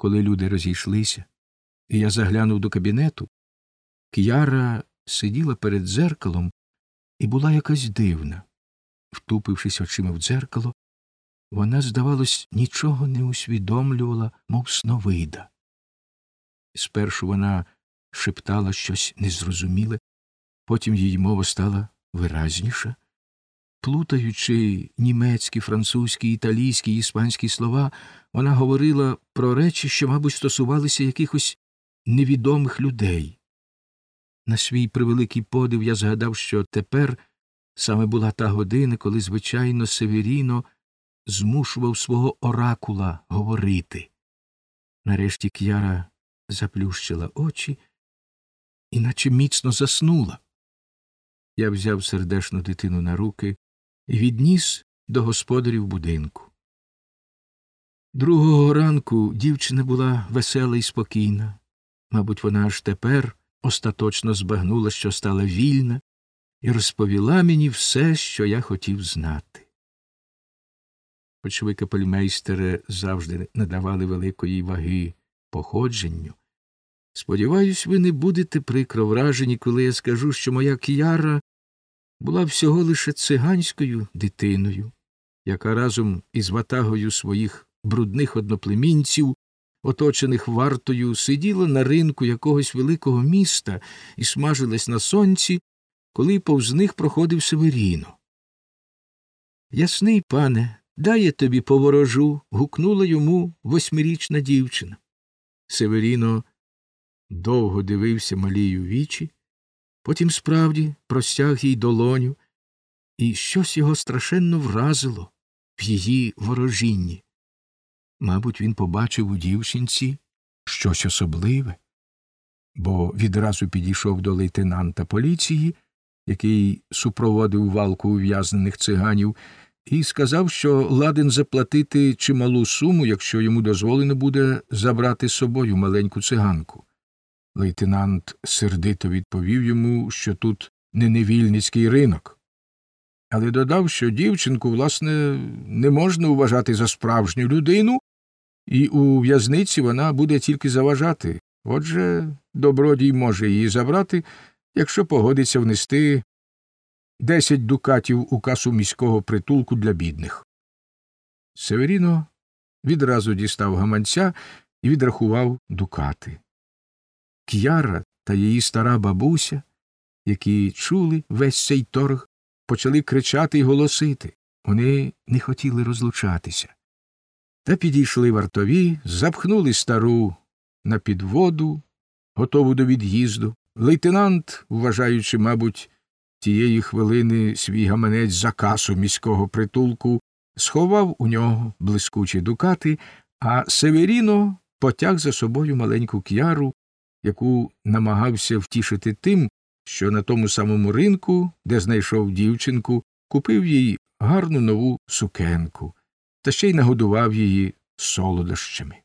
Коли люди розійшлися, і я заглянув до кабінету, К'яра сиділа перед дзеркалом і була якась дивна. Втупившись очима в дзеркало, вона, здавалось, нічого не усвідомлювала, мов сновида. Спершу вона шептала щось незрозуміле, потім її мова стала виразніша. Плутаючи німецькі, французькі, італійські, іспанські слова, вона говорила про речі, що, мабуть, стосувалися якихось невідомих людей. На свій превеликий подив я згадав, що тепер саме була та година, коли, звичайно, Северіно змушував свого оракула говорити. Нарешті К'яра заплющила очі і наче міцно заснула. Я взяв сердешну дитину на руки відніс до господарів будинку. Другого ранку дівчина була весела і спокійна. Мабуть, вона аж тепер остаточно збагнула, що стала вільна, і розповіла мені все, що я хотів знати. Хоч ви, капельмейстере, завжди надавали великої ваги походженню. Сподіваюсь, ви не будете прикро вражені, коли я скажу, що моя к'яра була всього лише циганською дитиною, яка разом із ватагою своїх брудних одноплемінців, оточених вартою, сиділа на ринку якогось великого міста і смажилась на сонці, коли повз них проходив Северіно. Ясний пане, дай я тобі поворожу. гукнула йому восьмирічна дівчина. Северіно довго дивився малію вічі, потім справді простяг їй долоню, і щось його страшенно вразило в її ворожінні. Мабуть, він побачив у дівчинці щось особливе, бо відразу підійшов до лейтенанта поліції, який супроводив валку ув'язнених циганів, і сказав, що ладен заплатити чималу суму, якщо йому дозволено буде забрати з собою маленьку циганку. Лейтенант сердито відповів йому, що тут не невільницький ринок, але додав, що дівчинку, власне, не можна вважати за справжню людину, і у в'язниці вона буде тільки заважати. Отже, добродій може її забрати, якщо погодиться внести десять дукатів у касу міського притулку для бідних. Северіно відразу дістав гаманця і відрахував дукати. К'яра та її стара бабуся, які чули весь цей торг, почали кричати й голосити. Вони не хотіли розлучатися. Та підійшли вартові, запхнули стару на підводу, готову до від'їзду. Лейтенант, вважаючи, мабуть, тієї хвилини свій гаманець за касу міського притулку, сховав у нього блискучі дукати, а Северіно потяг за собою маленьку к'яру, яку намагався втішити тим, що на тому самому ринку, де знайшов дівчинку, купив їй гарну нову сукенку та ще й нагодував її солодощами.